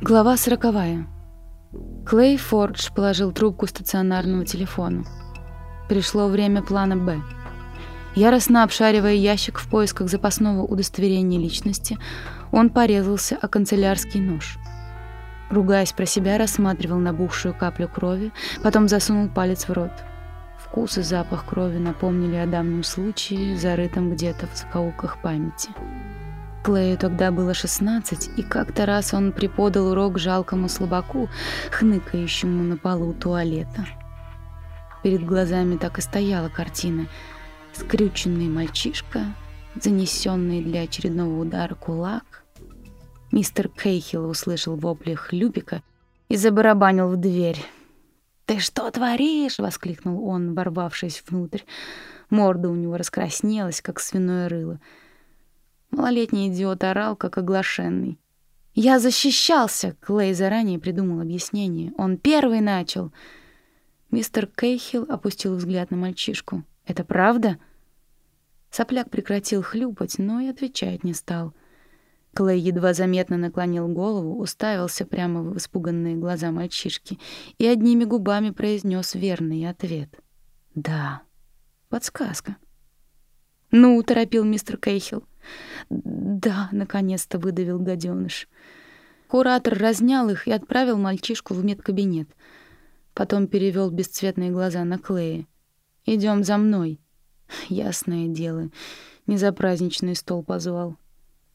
Глава сороковая. Клей Фордж положил трубку стационарного телефона. Пришло время плана «Б». Яростно обшаривая ящик в поисках запасного удостоверения личности, он порезался о канцелярский нож. Ругаясь про себя, рассматривал набухшую каплю крови, потом засунул палец в рот. Вкус и запах крови напомнили о давнем случае, зарытом где-то в закоулках памяти. Клею тогда было 16, и как-то раз он преподал урок жалкому слабаку, хныкающему на полу туалета. Перед глазами так и стояла картина. Скрюченный мальчишка, занесенный для очередного удара кулак. Мистер Кейхилл услышал вопли Хлюпика и забарабанил в дверь. «Ты что творишь?» — воскликнул он, ворвавшись внутрь. Морда у него раскраснелась, как свиное рыло — Малолетний идиот орал, как оглашенный. «Я защищался!» — Клей заранее придумал объяснение. «Он первый начал!» Мистер Кейхилл опустил взгляд на мальчишку. «Это правда?» Сопляк прекратил хлюпать, но и отвечать не стал. Клей едва заметно наклонил голову, уставился прямо в испуганные глаза мальчишки и одними губами произнес верный ответ. «Да». Подсказка. «Ну», — торопил мистер Кейхилл. «Да», — наконец-то выдавил гаденыш. Куратор разнял их и отправил мальчишку в медкабинет. Потом перевел бесцветные глаза на Клея. Идем за мной». Ясное дело, не за праздничный стол позвал.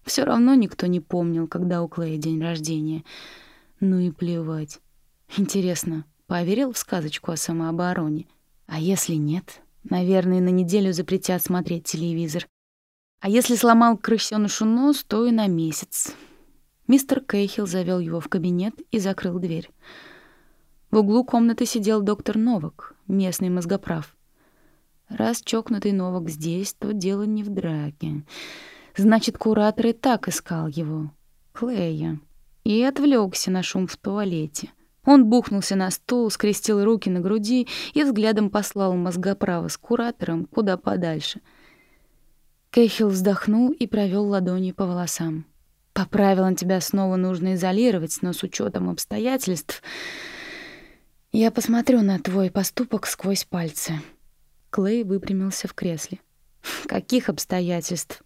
Все равно никто не помнил, когда у Клея день рождения. Ну и плевать. Интересно, поверил в сказочку о самообороне? А если нет? Наверное, на неделю запретят смотреть телевизор. А если сломал крысёнышу нос, то и на месяц. Мистер Кейхилл завел его в кабинет и закрыл дверь. В углу комнаты сидел доктор Новак, местный мозгоправ. Раз чокнутый Новак здесь, то дело не в драке. Значит, куратор и так искал его, Клея, и отвлекся на шум в туалете. Он бухнулся на стул, скрестил руки на груди и взглядом послал мозгоправа с куратором куда подальше — Кейхилл вздохнул и провел ладонью по волосам. По правилам тебя снова нужно изолировать, но с учетом обстоятельств я посмотрю на твой поступок сквозь пальцы. Клей выпрямился в кресле. Каких обстоятельств?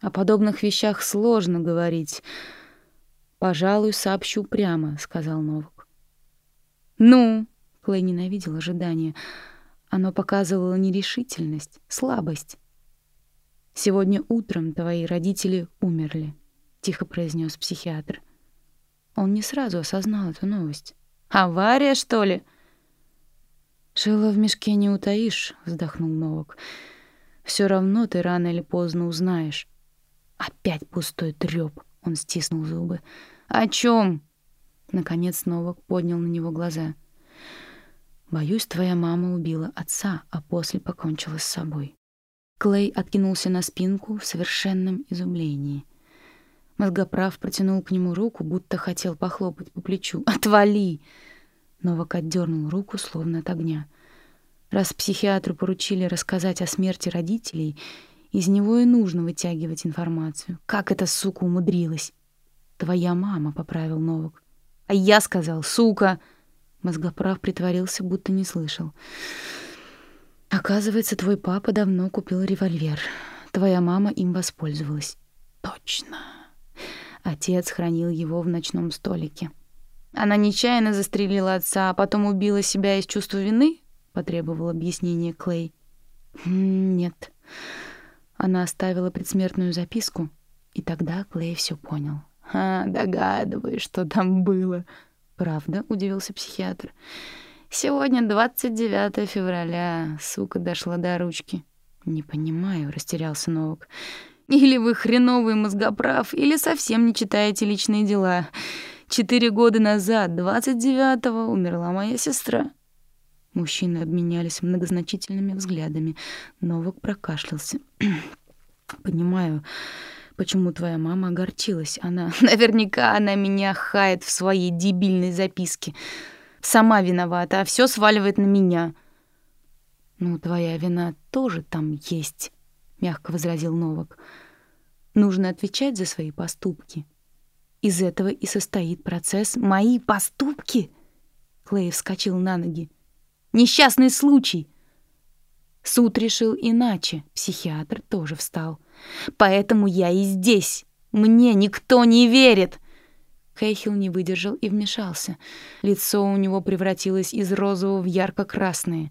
О подобных вещах сложно говорить. Пожалуй, сообщу прямо, сказал Новак. Ну, Клей ненавидел ожидание. Оно показывало нерешительность, слабость. Сегодня утром твои родители умерли, тихо произнес психиатр. Он не сразу осознал эту новость. Авария, что ли? Шило в мешке не утаишь, вздохнул Новак. Все равно ты рано или поздно узнаешь. Опять пустой трёп, он стиснул зубы. О чем? Наконец Новак поднял на него глаза. Боюсь, твоя мама убила отца, а после покончила с собой. Клей откинулся на спинку в совершенном изумлении. Мозгоправ протянул к нему руку, будто хотел похлопать по плечу. «Отвали!» Новак отдернул руку, словно от огня. Раз психиатру поручили рассказать о смерти родителей, из него и нужно вытягивать информацию. Как эта сука умудрилась? «Твоя мама», — поправил Новак. «А я сказал, сука!» Мозгоправ притворился, будто не слышал. Оказывается, твой папа давно купил револьвер. Твоя мама им воспользовалась. Точно. Отец хранил его в ночном столике. Она нечаянно застрелила отца, а потом убила себя из чувства вины? Потребовал объяснение Клей. Нет. Она оставила предсмертную записку, и тогда Клей все понял. «А, догадываюсь, что там было». «Правда?» — удивился психиатр. Сегодня 29 февраля. Сука дошла до ручки. Не понимаю, растерялся Новак. Или вы хреновый мозгоправ, или совсем не читаете личные дела. Четыре года назад, 29-го, умерла моя сестра. Мужчины обменялись многозначительными взглядами. Новак прокашлялся. Понимаю, почему твоя мама огорчилась. Она, наверняка, она меня хает в своей дебильной записке. Сама виновата, а все сваливает на меня. Ну, твоя вина тоже там есть, мягко возразил Новак. Нужно отвечать за свои поступки. Из этого и состоит процесс «Мои поступки». Клей вскочил на ноги. «Несчастный случай!» Суд решил иначе, психиатр тоже встал. «Поэтому я и здесь. Мне никто не верит!» Кейхил не выдержал и вмешался. Лицо у него превратилось из розового в ярко-красное.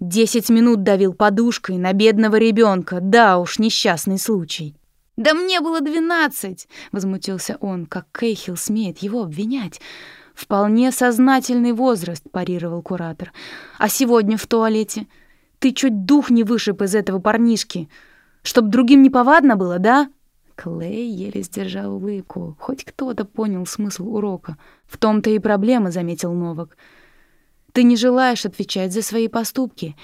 Десять минут давил подушкой на бедного ребенка. Да уж, несчастный случай. «Да мне было двенадцать!» — возмутился он. Как Кейхил смеет его обвинять? «Вполне сознательный возраст», — парировал куратор. «А сегодня в туалете? Ты чуть дух не вышиб из этого парнишки. Чтоб другим не повадно было, да?» Клей еле сдержал улыбку. Хоть кто-то понял смысл урока. «В том-то и проблема», — заметил Новак. «Ты не желаешь отвечать за свои поступки.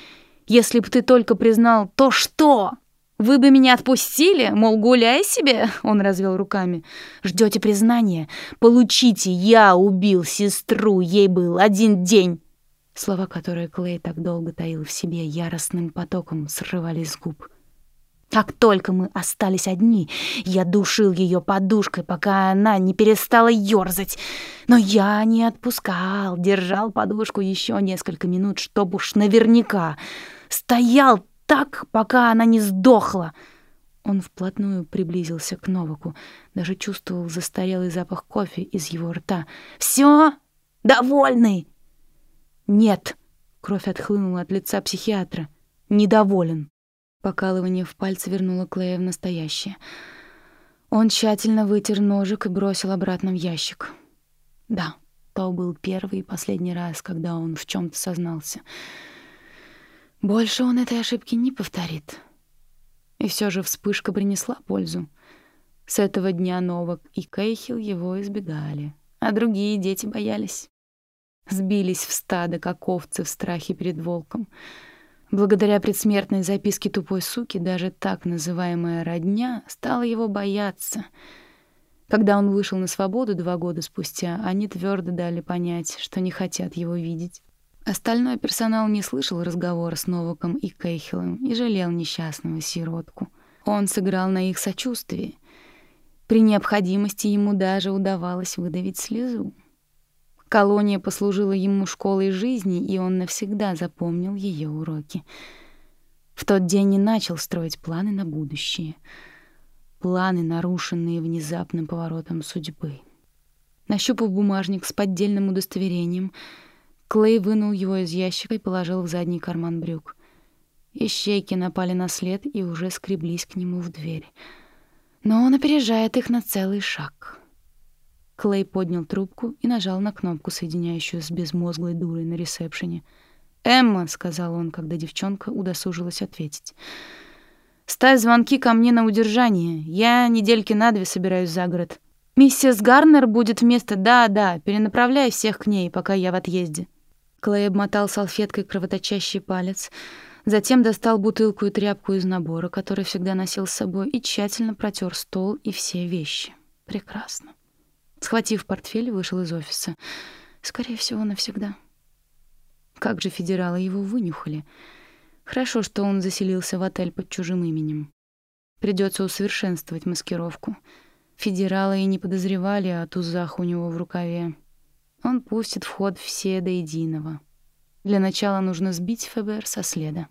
Если б ты только признал «то что?» «Вы бы меня отпустили? Мол, гуляй себе?» Он развел руками. «Ждете признания? Получите, я убил сестру, ей был один день!» Слова, которые Клей так долго таил в себе, яростным потоком срывались с губ. Как только мы остались одни, я душил ее подушкой, пока она не перестала ерзать. Но я не отпускал, держал подушку еще несколько минут, чтобы уж наверняка. Стоял так, пока она не сдохла. Он вплотную приблизился к Новаку, даже чувствовал застарелый запах кофе из его рта. «Все? Довольный?» «Нет», — кровь отхлынула от лица психиатра. «Недоволен». Покалывание в пальце вернуло Клея в настоящее. Он тщательно вытер ножик и бросил обратно в ящик. Да, то был первый и последний раз, когда он в чем то сознался — больше он этой ошибки не повторит. И все же вспышка принесла пользу. С этого дня Новак и Кейхил его избегали, а другие дети боялись. Сбились в стадо, как овцы в страхе перед волком. Благодаря предсмертной записке тупой суки даже так называемая «родня» стала его бояться. Когда он вышел на свободу два года спустя, они твердо дали понять, что не хотят его видеть. Остальной персонал не слышал разговора с Новаком и Кейхелом и жалел несчастного сиротку. Он сыграл на их сочувствии. При необходимости ему даже удавалось выдавить слезу. Колония послужила ему школой жизни, и он навсегда запомнил ее уроки. В тот день и начал строить планы на будущее. Планы, нарушенные внезапным поворотом судьбы. Нащупав бумажник с поддельным удостоверением — Клей вынул его из ящика и положил в задний карман брюк. Ищейки напали на след и уже скреблись к нему в дверь. Но он опережает их на целый шаг. Клей поднял трубку и нажал на кнопку, соединяющую с безмозглой дурой на ресепшене. «Эмма», — сказал он, когда девчонка удосужилась ответить. «Ставь звонки ко мне на удержание. Я недельки на две собираюсь за город. Миссис Гарнер будет вместо «да-да», перенаправляй всех к ней, пока я в отъезде». Клей обмотал салфеткой кровоточащий палец, затем достал бутылку и тряпку из набора, который всегда носил с собой, и тщательно протер стол и все вещи. Прекрасно. Схватив портфель, вышел из офиса. Скорее всего, навсегда. Как же федералы его вынюхали. Хорошо, что он заселился в отель под чужим именем. Придется усовершенствовать маскировку. Федералы и не подозревали о тузах у него в рукаве. Он пустит в ход все до единого. Для начала нужно сбить ФБР со следа.